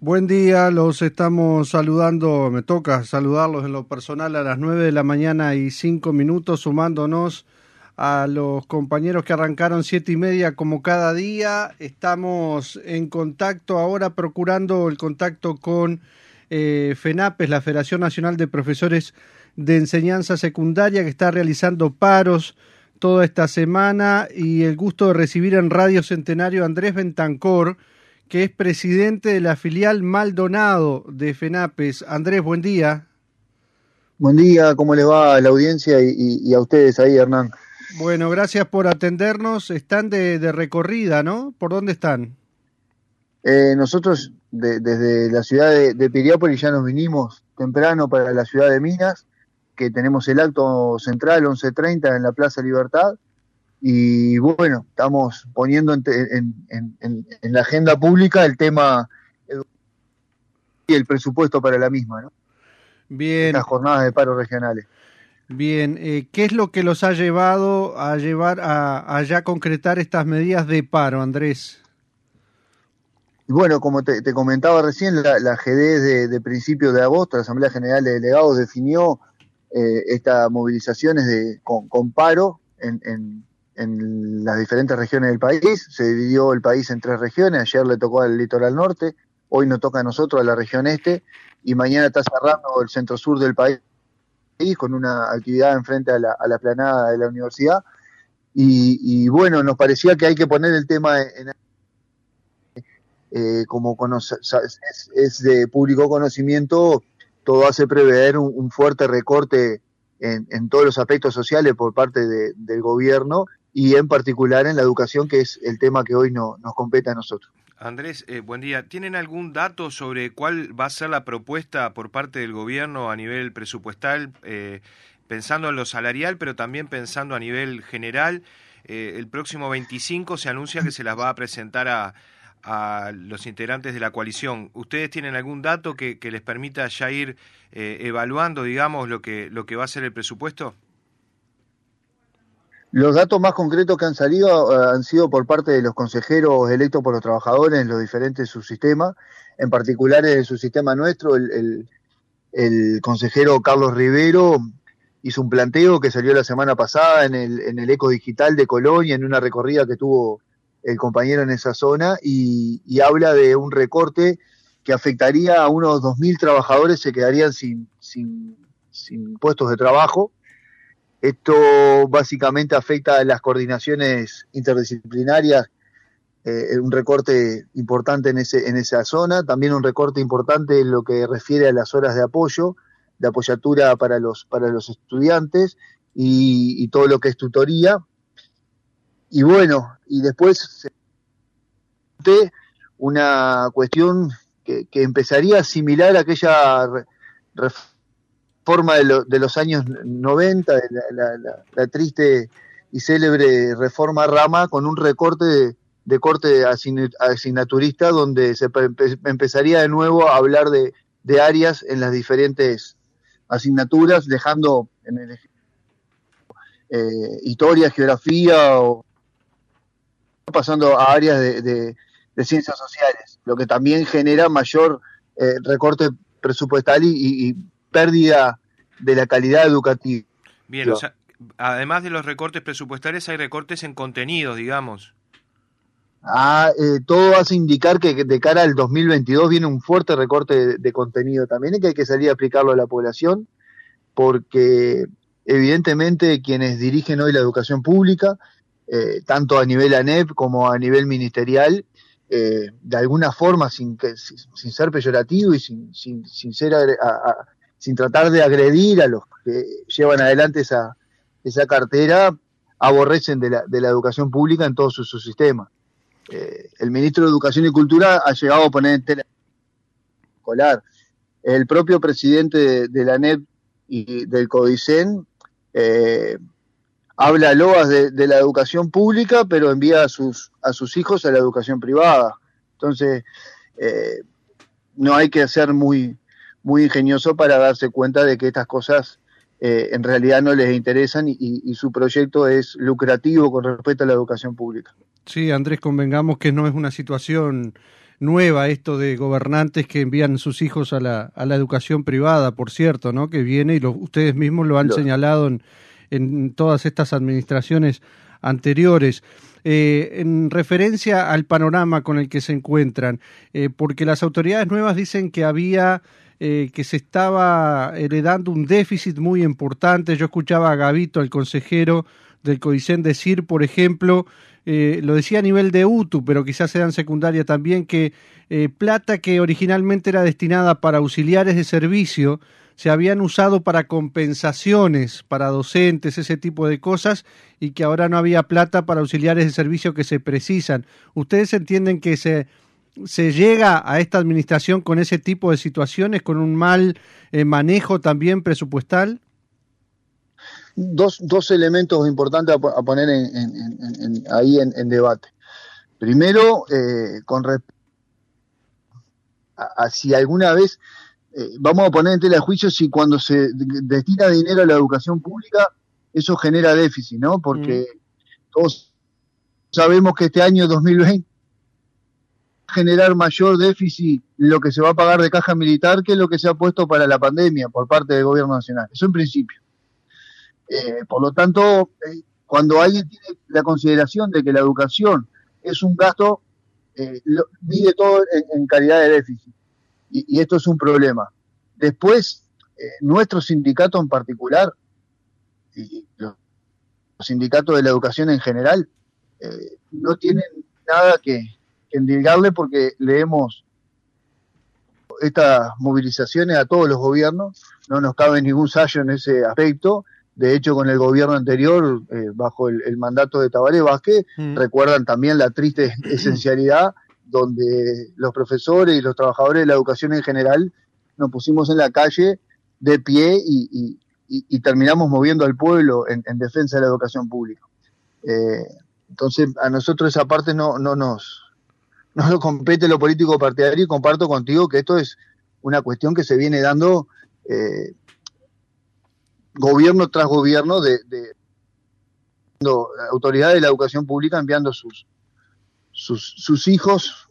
Buen día, los estamos saludando, me toca saludarlos en lo personal a las 9 de la mañana y 5 minutos, sumándonos a los compañeros que arrancaron siete y media como cada día. Estamos en contacto ahora, procurando el contacto con eh, FENAPES, la Federación Nacional de Profesores de Enseñanza Secundaria, que está realizando paros toda esta semana y el gusto de recibir en Radio Centenario a Andrés Bentancor, que es presidente de la filial Maldonado de FENAPES. Andrés, buen día. Buen día, ¿cómo les va a la audiencia y, a ustedes ahí, Hernán? Bueno, gracias por atendernos. Están de, recorrida, ¿no? ¿Por dónde están? Eh, nosotros desde la ciudad de, de, Piriápolis ya nos vinimos temprano para la ciudad de Minas, que tenemos el acto central 11.30 en la Plaza Libertad y bueno, estamos poniendo en, la agenda pública el tema y el presupuesto para la misma, ¿no? Bien. Las jornadas de paro regionales. Bien, eh, ¿qué es lo que los ha llevado a llevar a, ya concretar estas medidas de paro, Andrés? Bueno, como te, comentaba recién, la, la GD de, principios de agosto, la Asamblea General de Delegados definió eh, estas movilizaciones de, con, con paro en, en las diferentes regiones del país. Se dividió el país en tres regiones. Ayer le tocó al litoral norte, hoy nos toca a nosotros, a la región este, y mañana está cerrando el centro sur del país con una actividad enfrente a la, a la planada de la universidad. Y, bueno, nos parecía que hay que poner el tema en, eh, como es, de público conocimiento, todo hace prever un, fuerte recorte en, en, todos los aspectos sociales por parte del gobierno y en particular en la educación, que es el tema que hoy no, nos compete a nosotros. Andrés, eh, buen día. ¿Tienen algún dato sobre cuál va a ser la propuesta por parte del gobierno a nivel presupuestal, eh, pensando en lo salarial, pero también pensando a nivel general? Eh, el próximo 25 se anuncia que se las va a presentar a, a los integrantes de la coalición. ¿Ustedes tienen algún dato que, que les permita ya ir evaluando, digamos, lo que, lo que va a ser el presupuesto? Los datos más concretos que han salido eh, han sido por parte de los consejeros electos por los trabajadores en los diferentes subsistemas, en particular en el subsistema nuestro, el, consejero Carlos Rivero hizo un planteo que salió la semana pasada en el, en el Eco Digital de Colonia, en una recorrida que tuvo el compañero en esa zona, y, y habla de un recorte que afectaría a unos 2.000 trabajadores, se quedarían sin, sin, sin puestos de trabajo esto básicamente afecta a las coordinaciones interdisciplinarias, eh, un recorte importante en, ese, en esa zona, también un recorte importante en lo que refiere a las horas de apoyo, de apoyatura para los, para los estudiantes y, todo lo que es tutoría. Y bueno, y después una cuestión que, que empezaría a asimilar aquella forma de, los años 90, de la, triste y célebre reforma Rama, con un recorte de, corte asignaturista donde se empezaría de nuevo a hablar de, áreas en las diferentes asignaturas, dejando en el eh, historia, geografía o pasando a áreas de, ciencias sociales, lo que también genera mayor eh, recorte presupuestal y, pérdida de la calidad educativa. Bien, o sea, además de los recortes presupuestales hay recortes en contenidos, digamos. Ah, eh, todo hace indicar que de cara al 2022 viene un fuerte recorte de, contenido también y que hay que salir a aplicarlo a la población porque evidentemente quienes dirigen hoy la educación pública, eh, tanto a nivel ANEP como a nivel ministerial, eh, de alguna forma, sin, sin, ser peyorativo y sin, sin, sin ser a, sin tratar de agredir a los que llevan adelante esa, esa cartera, aborrecen de la, de la educación pública en todo su, sistema. Eh, el ministro de Educación y Cultura ha llegado a poner en tela escolar. El propio presidente de, la NEP y del CODICEN eh, habla loas de, de, la educación pública, pero envía a sus, a sus hijos a la educación privada. Entonces, eh, no hay que ser muy, muy ingenioso para darse cuenta de que estas cosas eh, en realidad no les interesan y, su proyecto es lucrativo con respecto a la educación pública. Sí, Andrés, convengamos que no es una situación nueva esto de gobernantes que envían sus hijos a la, a la educación privada, por cierto, ¿no? Que viene y ustedes mismos lo han señalado en, en todas estas administraciones anteriores. Eh, en referencia al panorama con el que se encuentran, eh, porque las autoridades nuevas dicen que había eh, que se estaba heredando un déficit muy importante. Yo escuchaba a Gavito, el consejero del Codicen, decir, por ejemplo, lo decía a nivel de UTU, pero quizás sea en secundaria también, que plata que originalmente era destinada para auxiliares de servicio se habían usado para compensaciones para docentes, ese tipo de cosas, y que ahora no había plata para auxiliares de servicio que se precisan. ¿Ustedes entienden que se, se llega a esta administración con ese tipo de situaciones, con un mal eh, manejo también presupuestal? Dos, dos elementos importantes a, poner ahí en, debate. Primero, eh, con respecto a si alguna vez eh, vamos a poner en tela de juicio si cuando se destina dinero a la educación pública, eso genera déficit, ¿no? Porque mm. todos sabemos que este año 2020 va a generar mayor déficit lo que se va a pagar de caja militar que lo que se ha puesto para la pandemia por parte del gobierno nacional. Eso en principio. Eh, por lo tanto, eh, cuando alguien tiene la consideración de que la educación es un gasto, lo, mide todo en calidad de déficit y, esto es un problema. Después, eh, nuestro sindicato en particular, y los sindicatos de la educación en general, eh, no tienen nada que, que porque leemos estas movilizaciones a todos los gobiernos, no nos cabe ningún sallo en ese aspecto. De hecho, con el gobierno anterior, eh, bajo el, mandato de Tabaré Vázquez, mm. recuerdan también la triste esencialidad donde los profesores y los trabajadores de la educación en general nos pusimos en la calle de pie y, terminamos moviendo al pueblo en, defensa de la educación pública. Eh, entonces, a nosotros esa parte no, no nos no nos compete lo político partidario y comparto contigo que esto es una cuestión que se viene dando eh, gobierno tras gobierno de, de autoridades de la educación pública enviando sus, sus, sus hijos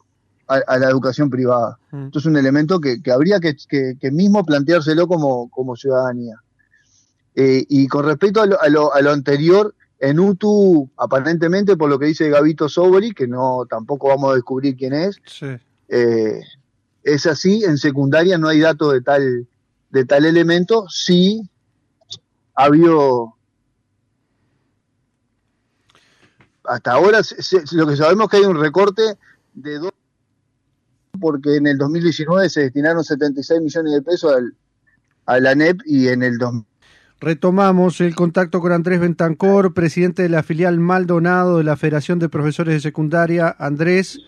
a, la educación privada. Mm. Esto es un elemento que, habría que, que, mismo planteárselo como, como ciudadanía. Eh, y con respecto a lo, a, lo, a lo, anterior, en UTU, aparentemente, por lo que dice Gavito Sobri, que no tampoco vamos a descubrir quién es, eh, es así, en secundaria no hay datos de tal, de tal elemento, sí ha habido hasta ahora lo que sabemos es que hay un recorte de dos porque en el 2019 se destinaron 76 millones de pesos al, a la NEP y en el 2000 Retomamos el contacto con Andrés Bentancor, presidente de la filial Maldonado de la Federación de Profesores de Secundaria. Andrés.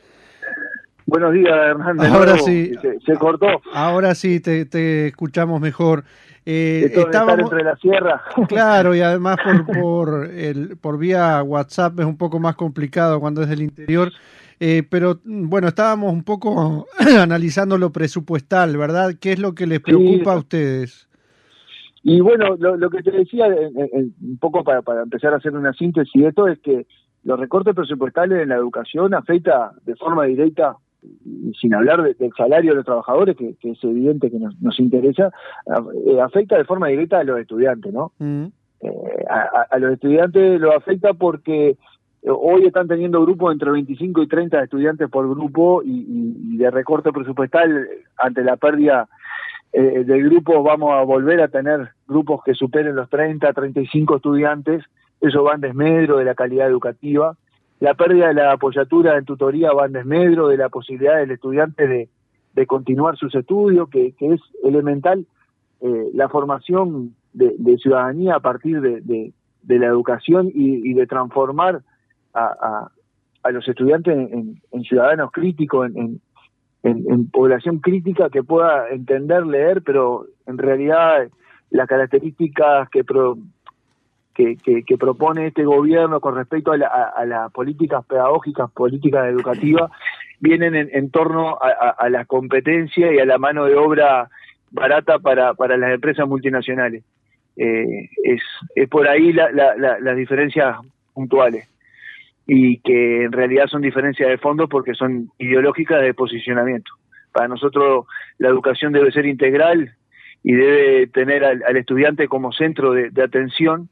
Buenos días, Hernán. Ahora sí. Se, cortó. Ahora sí, te, te escuchamos mejor. Eh, estábamos, entre la sierra. Claro, y además por, por, el, por vía WhatsApp es un poco más complicado cuando es del interior. Eh, pero bueno, estábamos un poco analizando lo presupuestal, ¿verdad? ¿Qué es lo que les preocupa a ustedes? Y bueno, lo, que te decía, un poco para, para empezar a hacer una síntesis de esto, es que los recortes presupuestales en la educación afecta de forma directa sin hablar del salario de los trabajadores, que, es evidente que nos, interesa, eh, afecta de forma directa a los estudiantes, ¿no? Mm. Eh, a, los estudiantes lo afecta porque eh, hoy están teniendo grupos entre 25 y 30 estudiantes por grupo y, de recorte presupuestal ante la pérdida eh, del grupo vamos a volver a tener grupos que superen los 30, 35 estudiantes, eso va en desmedro de la calidad educativa. La pérdida de la apoyatura en tutoría va en desmedro de la posibilidad del estudiante de, continuar sus estudios, que, es elemental eh, la formación de, ciudadanía a partir de, la educación y, de transformar a, los estudiantes en, ciudadanos críticos, en, población crítica que pueda entender, leer, pero en realidad las características que, que, propone este gobierno con respecto a, las políticas pedagógicas, políticas educativas, vienen en, torno a, la competencia y a la mano de obra barata para, para las empresas multinacionales. Eh, es, es por ahí las diferencias puntuales. Y que en realidad son diferencias de fondo porque son ideológicas de posicionamiento. Para nosotros la educación debe ser integral y debe tener al, estudiante como centro de, atención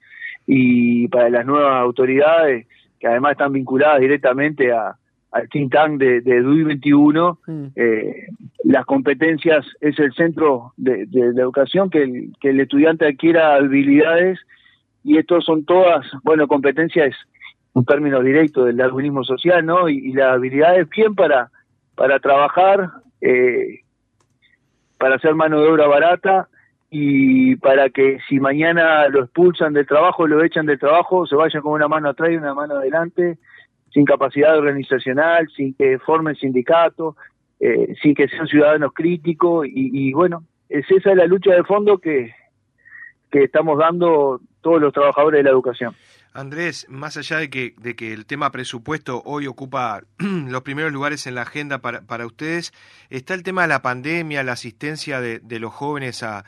y para las nuevas autoridades que además están vinculadas directamente a, al think tank de, de DUI 21, mm. eh, las competencias es el centro de, de, educación, que el, que el estudiante adquiera habilidades y esto son todas, bueno, competencias un término directo del darwinismo social, ¿no? Y, las habilidades bien para, para trabajar, eh, para hacer mano de obra barata y para que si mañana lo expulsan del trabajo, lo echan del trabajo, se vayan con una mano atrás y una mano adelante, sin capacidad organizacional, sin que formen sindicatos, eh, sin que sean ciudadanos críticos y, bueno, es esa es la lucha de fondo que, que estamos dando todos los trabajadores de la educación. Andrés, más allá de que, de que el tema presupuesto hoy ocupa los primeros lugares en la agenda para, ustedes, está el tema de la pandemia, la asistencia de, los jóvenes a,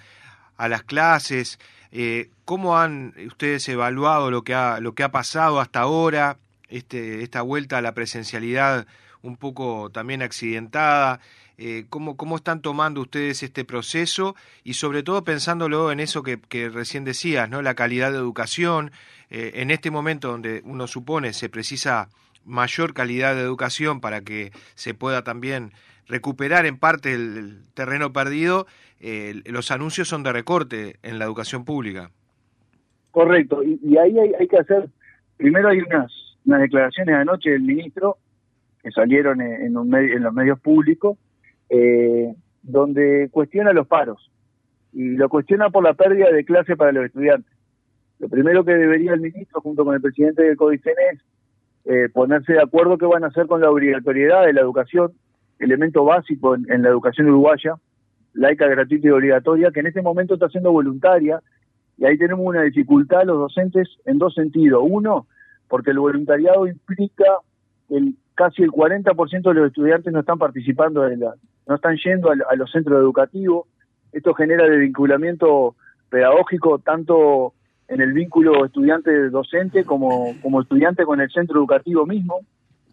a las clases. Eh, ¿Cómo han ustedes evaluado lo que ha, lo que ha pasado hasta ahora, este, esta vuelta a la presencialidad un poco también accidentada? Eh, ¿cómo, ¿Cómo están tomando ustedes este proceso? Y sobre todo pensándolo en eso que, recién decías, ¿no? la calidad de educación, eh, en este momento donde uno supone se precisa mayor calidad de educación para que se pueda también recuperar en parte el, terreno perdido, eh, los anuncios son de recorte en la educación pública. Correcto, y, ahí hay, que hacer, primero hay unas, unas declaraciones anoche del ministro que salieron en, un en los medios públicos, eh, donde cuestiona los paros, y lo cuestiona por la pérdida de clase para los estudiantes. Lo primero que debería el ministro, junto con el presidente del CODICEN, es eh, ponerse de acuerdo qué van a hacer con la obligatoriedad de la educación, elemento básico en, la educación uruguaya, laica, gratuita y obligatoria, que en este momento está siendo voluntaria, y ahí tenemos una dificultad los docentes en dos sentidos. Uno, porque el voluntariado implica el casi el 40% de los estudiantes no están participando, de la, no están yendo a, los centros educativos. Esto genera desvinculamiento pedagógico tanto en el vínculo estudiante-docente como, como estudiante con el centro educativo mismo.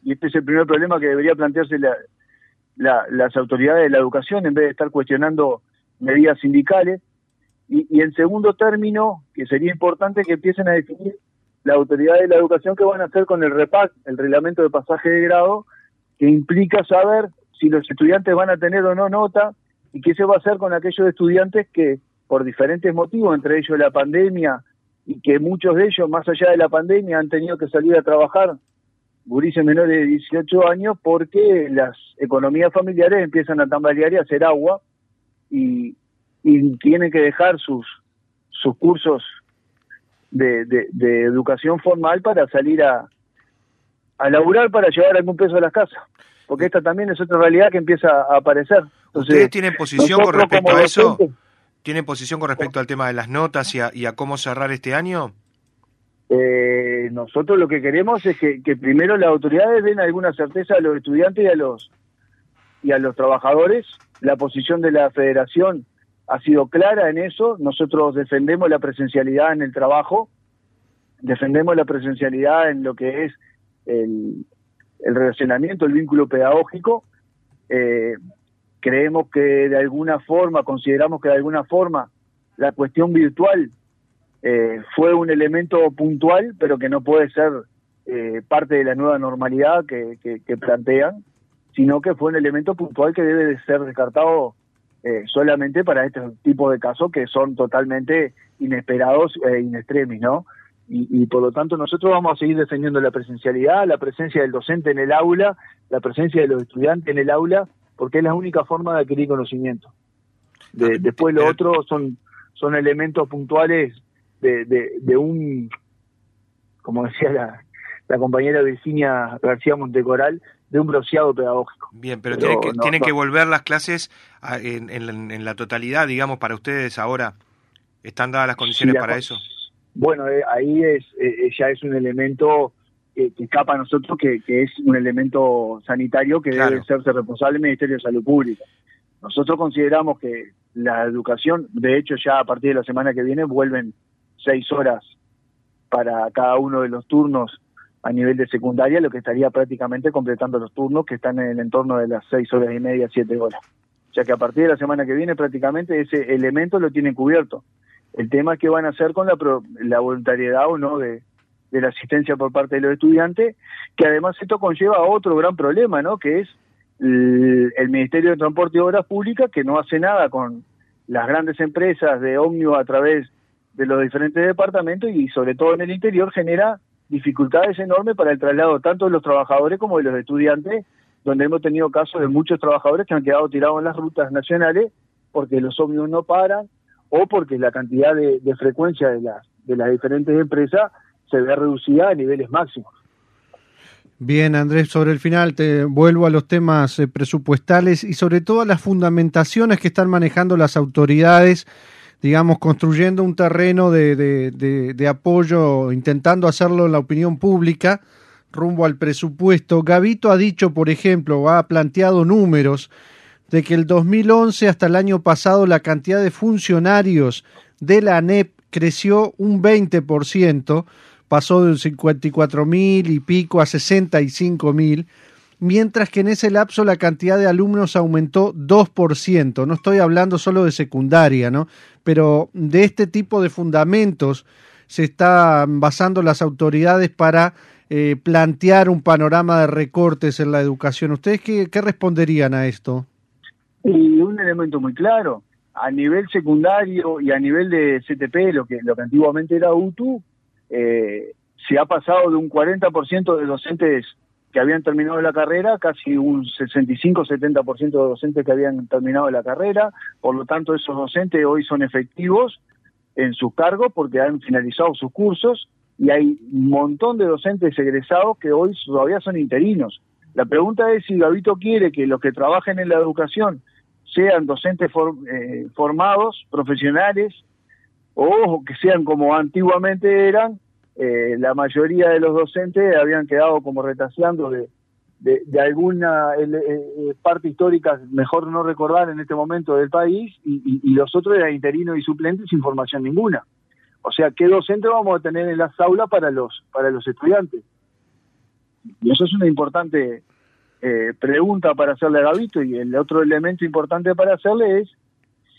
Y este es el primer problema que debería plantearse las autoridades de la educación en vez de estar cuestionando medidas sindicales. Y, y en segundo término, que sería importante que empiecen a definir la autoridad de la educación qué van a hacer con el REPAC, el reglamento de pasaje de grado, que implica saber si los estudiantes van a tener o no nota y qué se va a hacer con aquellos estudiantes que por diferentes motivos, entre ellos la pandemia, y que muchos de ellos, más allá de la pandemia, han tenido que salir a trabajar, gurises menores de 18 años, porque las economías familiares empiezan a tambalear y a hacer agua y, tienen que dejar sus, sus cursos de, de, educación formal para salir a, a laburar para llevar algún peso a las casas. Porque esta también es otra realidad que empieza a aparecer. ¿Ustedes tienen posición con respecto a eso? ¿Tienen posición con respecto al tema de las notas y a, cómo cerrar este año? Eh, nosotros lo que queremos es que, primero las autoridades den alguna certeza a los estudiantes y a los y a los trabajadores. La posición de la federación ha sido clara en eso. Nosotros defendemos la presencialidad en el trabajo, defendemos la presencialidad en lo que es el, el relacionamiento, el vínculo pedagógico. Eh, creemos que de alguna forma, consideramos que de alguna forma la cuestión virtual eh, fue un elemento puntual, pero que no puede ser eh, parte de la nueva normalidad que, plantean, sino que fue un elemento puntual que debe de ser descartado eh, solamente para este tipo de casos que son totalmente inesperados e inextremis, ¿no? Y, y, por lo tanto nosotros vamos a seguir defendiendo la presencialidad, la presencia del docente en el aula, la presencia de los estudiantes en el aula porque es la única forma de adquirir conocimiento. De, después lo otro son, son elementos puntuales de, de, un, como decía la, la compañera Virginia García Montecoral, de un bronceado pedagógico. Bien, pero, que, tienen que volver las clases en, en, la totalidad, digamos, para ustedes ahora. ¿Están dadas las condiciones para eso? Bueno, eh, ahí es eh, ya es un elemento que, escapa a nosotros, que, es un elemento sanitario que debe serse responsable el Ministerio de Salud Pública. Nosotros consideramos que la educación, de hecho ya a partir de la semana que viene vuelven seis horas para cada uno de los turnos a nivel de secundaria, lo que estaría prácticamente completando los turnos que están en el entorno de las seis horas y media, siete horas. O sea que a partir de la semana que viene prácticamente ese elemento lo tienen cubierto. El tema es qué van a hacer con la, la voluntariedad o no de, la asistencia por parte de los estudiantes, que además esto conlleva otro gran problema, ¿no? Que es el, el Ministerio de Transporte y Obras Públicas, que no hace nada con las grandes empresas de ómnibus a través de los diferentes departamentos y sobre todo en el interior genera dificultades enormes para el traslado tanto de los trabajadores como de los estudiantes, donde hemos tenido casos de muchos trabajadores que han quedado tirados en las rutas nacionales porque los ómnibus no paran o porque la cantidad de, frecuencia de las, de las diferentes empresas se ve reducida a niveles máximos. Bien, Andrés, sobre el final te vuelvo a los temas eh, presupuestales y sobre todo a las fundamentaciones que están manejando las autoridades digamos, construyendo un terreno de, de, apoyo, intentando hacerlo en la opinión pública rumbo al presupuesto. Gavito ha dicho, por ejemplo, ha planteado números de que el 2011 hasta el año pasado la cantidad de funcionarios de la ANEP creció un 20%, pasó de 54 mil y pico a 65 mil mientras que en ese lapso la cantidad de alumnos aumentó 2%. No estoy hablando solo de secundaria, ¿no? Pero de este tipo de fundamentos se están basando las autoridades para eh, plantear un panorama de recortes en la educación. ¿Ustedes qué, responderían a esto? Y un elemento muy claro. A nivel secundario y a nivel de CTP, lo que, lo que antiguamente era UTU, eh, se ha pasado de un 40% de docentes que habían terminado la carrera, casi un 65-70% de docentes que habían terminado la carrera, por lo tanto esos docentes hoy son efectivos en sus cargos porque han finalizado sus cursos y hay un montón de docentes egresados que hoy todavía son interinos. La pregunta es si Gavito quiere que los que trabajen en la educación sean docentes eh, formados, profesionales, o que sean como antiguamente eran, eh, la mayoría de los docentes habían quedado como retaseando de, alguna eh, eh, parte histórica, mejor no recordar en este momento del país, y, los otros eran interinos y suplentes sin formación ninguna. O sea, ¿qué docente vamos a tener en las aulas para los, para los estudiantes? Y eso es una importante pregunta para hacerle a Gavito, y el otro elemento importante para hacerle es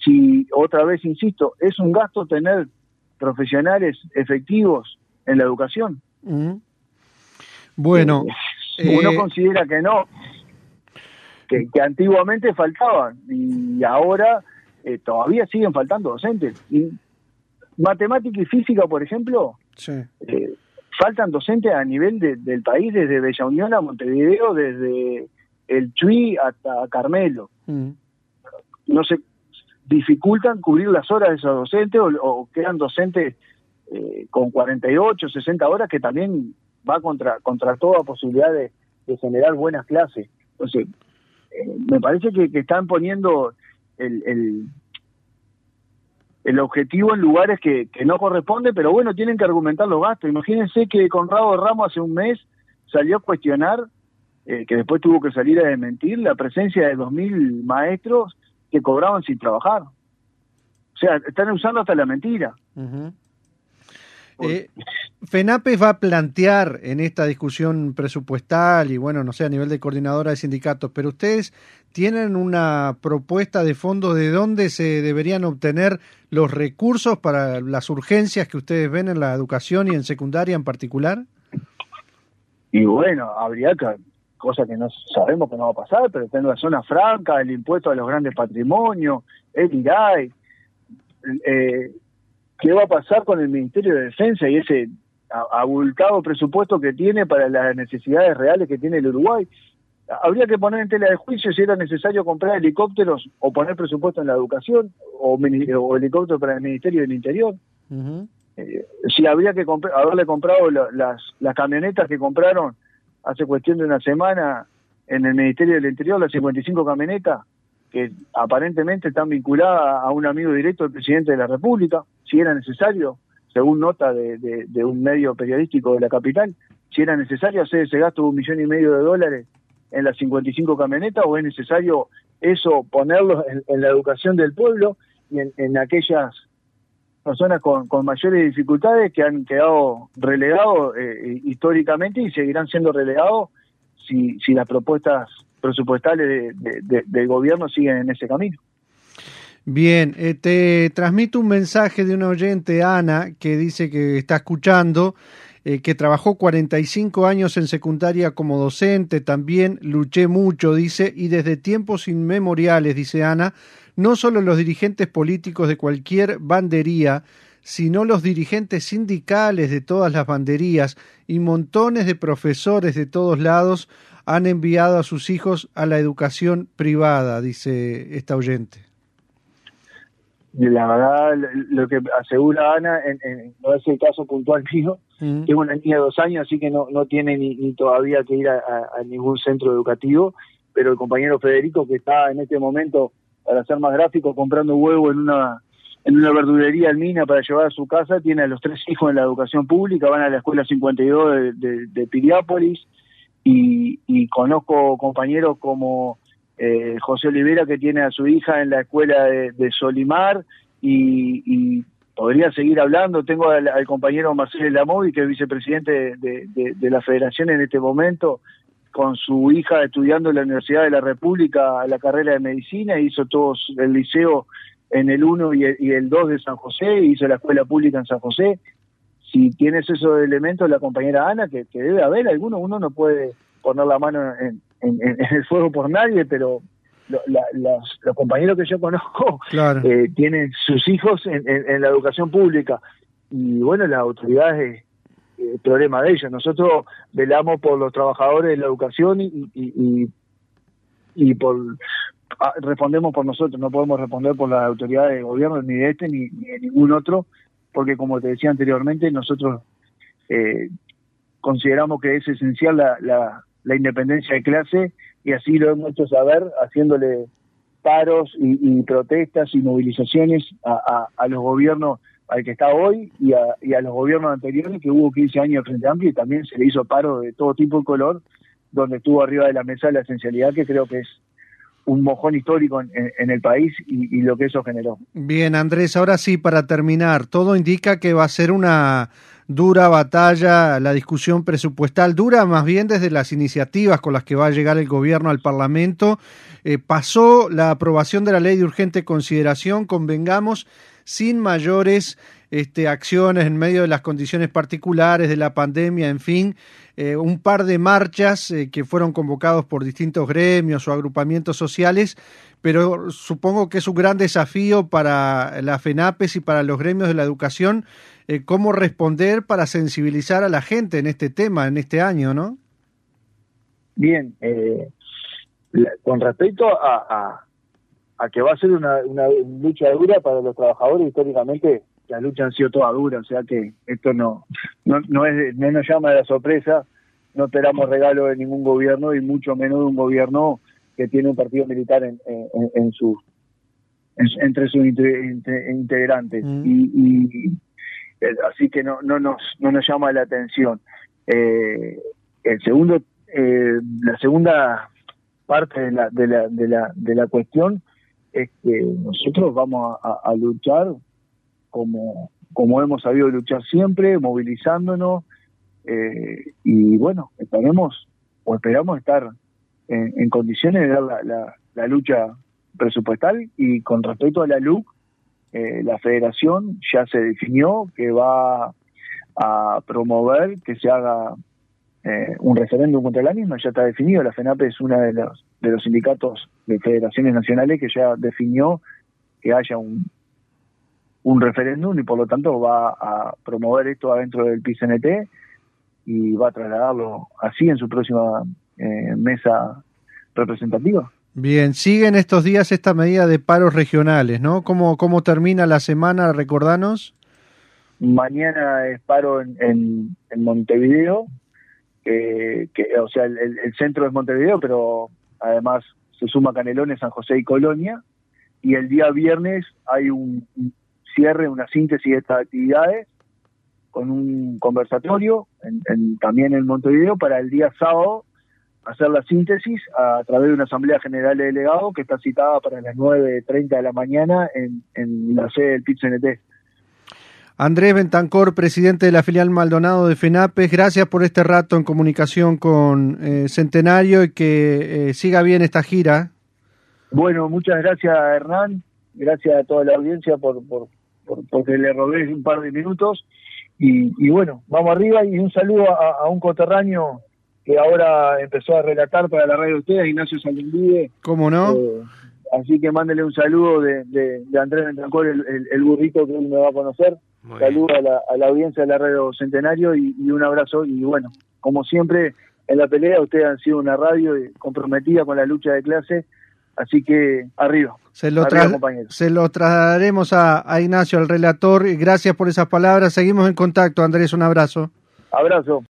si, otra vez insisto, es un gasto tener profesionales efectivos en la educación. Bueno. Eh, uno eh, considera que no, que, antiguamente faltaban y ahora eh, todavía siguen faltando docentes. Y matemática y física, por ejemplo, faltan docentes a nivel del país, desde Bella Unión a Montevideo, desde el Chuy hasta Carmelo. No se dificultan cubrir las horas de esos docentes o quedan docentes eh, con 48, 60 horas, que también va contra, contra toda posibilidad de, generar buenas clases. Entonces, eh, me parece que, están poniendo el, el, el, objetivo en lugares que, que no corresponde, pero bueno, tienen que argumentar los gastos. Imagínense que Conrado Ramos hace un mes salió a cuestionar, eh, que después tuvo que salir a desmentir, la presencia de 2.000 maestros que cobraban sin trabajar. O sea, están usando hasta la mentira. Eh, FENAPES va a plantear en esta discusión presupuestal y bueno, no sé, a nivel de coordinadora de sindicatos, pero ustedes tienen una propuesta de fondo de dónde se deberían obtener los recursos para las urgencias que ustedes ven en la educación y en secundaria en particular? Y bueno, habría que, cosa que no sabemos que no va a pasar, pero tener la zona franca, el impuesto a los grandes patrimonios, el IRAI, eh, qué va a pasar con el Ministerio de Defensa y ese abultado presupuesto que tiene para las necesidades reales que tiene el Uruguay. Habría que poner en tela de juicio si era necesario comprar helicópteros o poner presupuesto en la educación o, o helicópteros para el Ministerio del Interior. Eh, si habría que haberle comprado las, las camionetas que compraron hace cuestión de una semana en el Ministerio del Interior, las 55 camionetas, que aparentemente están vinculadas a un amigo directo del presidente de la República, si era necesario, según nota de, de, un medio periodístico de la capital, si era necesario hacer ese gasto de un millón y medio de dólares en las 55 camionetas o es necesario eso ponerlo en, la educación del pueblo y en, aquellas personas con, mayores dificultades que han quedado relegados eh, históricamente y seguirán siendo relegados si, si las propuestas presupuestales del gobierno siguen en ese camino. Bien, eh, te transmito un mensaje de una oyente, Ana, que dice que está escuchando, eh, que trabajó 45 años en secundaria como docente, también luché mucho, dice, y desde tiempos inmemoriales, dice Ana, no solo los dirigentes políticos de cualquier bandería, sino los dirigentes sindicales de todas las banderías y montones de profesores de todos lados han enviado a sus hijos a la educación privada, dice esta oyente. La verdad, lo que asegura Ana, en, no es el caso puntual mío, mm. tengo una niña de dos años, así que no, no tiene ni, todavía que ir a, ningún centro educativo, pero el compañero Federico, que está en este momento, para ser más gráfico, comprando huevo en una en una verdulería en Mina para llevar a su casa, tiene a los tres hijos en la educación pública, van a la escuela 52 de, de, de Piriápolis, y, y conozco compañeros como eh, José Olivera que tiene a su hija en la escuela de, Solimar y, podría seguir hablando. Tengo al, compañero Marcelo Lamovi, que es vicepresidente de, la federación en este momento, con su hija estudiando en la Universidad de la República la carrera de medicina, hizo todo el liceo en el 1 y el, 2 de San José, hizo la escuela pública en San José. Si tienes esos elementos, la compañera Ana, que, que debe haber algunos, uno no puede poner la mano en, en, el fuego por nadie, pero los, compañeros que yo conozco eh, tienen sus hijos en, la educación pública. Y bueno, las autoridades el eh, problema de ellos. Nosotros velamos por los trabajadores de la educación y, y, y, por ah, respondemos por nosotros, no podemos responder por las autoridades de gobierno ni de este ni, de ningún otro, porque como te decía anteriormente, nosotros eh, consideramos que es esencial la, la independencia de clase y así lo hemos hecho saber haciéndole paros y, protestas y movilizaciones a, los gobiernos al que está hoy y a, los gobiernos anteriores que hubo 15 años de Frente Amplio y también se le hizo paro de todo tipo de color donde estuvo arriba de la mesa la esencialidad que creo que es un mojón histórico en, el país y, lo que eso generó. Bien, Andrés, ahora sí, para terminar, todo indica que va a ser una dura batalla la discusión presupuestal, dura más bien desde las iniciativas con las que va a llegar el gobierno al Parlamento. Eh, pasó la aprobación de la ley de urgente consideración, convengamos, sin mayores este, acciones en medio de las condiciones particulares de la pandemia, en fin, eh, un par de marchas eh, que fueron convocados por distintos gremios o agrupamientos sociales, pero supongo que es un gran desafío para la FENAPES y para los gremios de la educación eh, cómo responder para sensibilizar a la gente en este tema, en este año, ¿no? Bien, con respecto a, a, que va a ser una, lucha dura para los trabajadores, históricamente la lucha han sido toda dura, o sea que esto no, no, no, es, no nos llama de la sorpresa, no esperamos regalo de ningún gobierno y mucho menos de un gobierno que tiene un partido militar en, en, su entre sus integrantes. Mm. y, eh, así que no, no, nos, no nos llama la atención. Eh, el segundo, eh, la segunda parte de la, de la, de la, de la cuestión es que nosotros vamos a, luchar como, como hemos sabido luchar siempre, movilizándonos, y bueno, esperemos o esperamos estar en, condiciones de dar la, la, la, lucha presupuestal. Y con respecto a la LUC, eh, la federación ya se definió que va a promover que se haga eh, un referéndum contra la misma, ya está definido, la FENAPE es uno de los, de los sindicatos de federaciones nacionales que ya definió que haya un, un referéndum y por lo tanto va a promover esto adentro del PCNT y va a trasladarlo así en su próxima eh, mesa representativa. Bien, siguen estos días esta medida de paros regionales, ¿no? ¿Cómo, cómo termina la semana? Recordanos. Mañana es paro en, en, Montevideo, que, o sea, el, centro es Montevideo, pero además se suma Canelones, San José y Colonia. Y el día viernes hay un, cierre, una síntesis de estas actividades con un conversatorio también en Montevideo para el día sábado hacer la síntesis a, través de una Asamblea General de Delegados que está citada para las 9.30 de la mañana en, en la sede del PIT-CNT. Andrés Bentancor, presidente de la filial Maldonado de FENAPES, gracias por este rato en comunicación con eh, Centenario y que eh, siga bien esta gira. Bueno, muchas gracias Hernán, gracias a toda la audiencia por, por, por porque le robé un par de minutos y, y bueno, vamos arriba y un saludo a, a, un coterráneo que ahora empezó a relatar para la radio de ustedes, Ignacio Salindide. ¿Cómo no? Eh, así que mándele un saludo de, de, de Andrés Bentancor, el, el, el, burrito que él me va a conocer. Saludo a la, a la, audiencia de la radio Centenario y, y, un abrazo. Y bueno, como siempre, en la pelea ustedes han sido una radio comprometida con la lucha de clase. Así que arriba. Se lo, arriba, se lo trasladaremos a, a Ignacio, al relator. Gracias por esas palabras. Seguimos en contacto, Andrés. Un abrazo. Abrazo.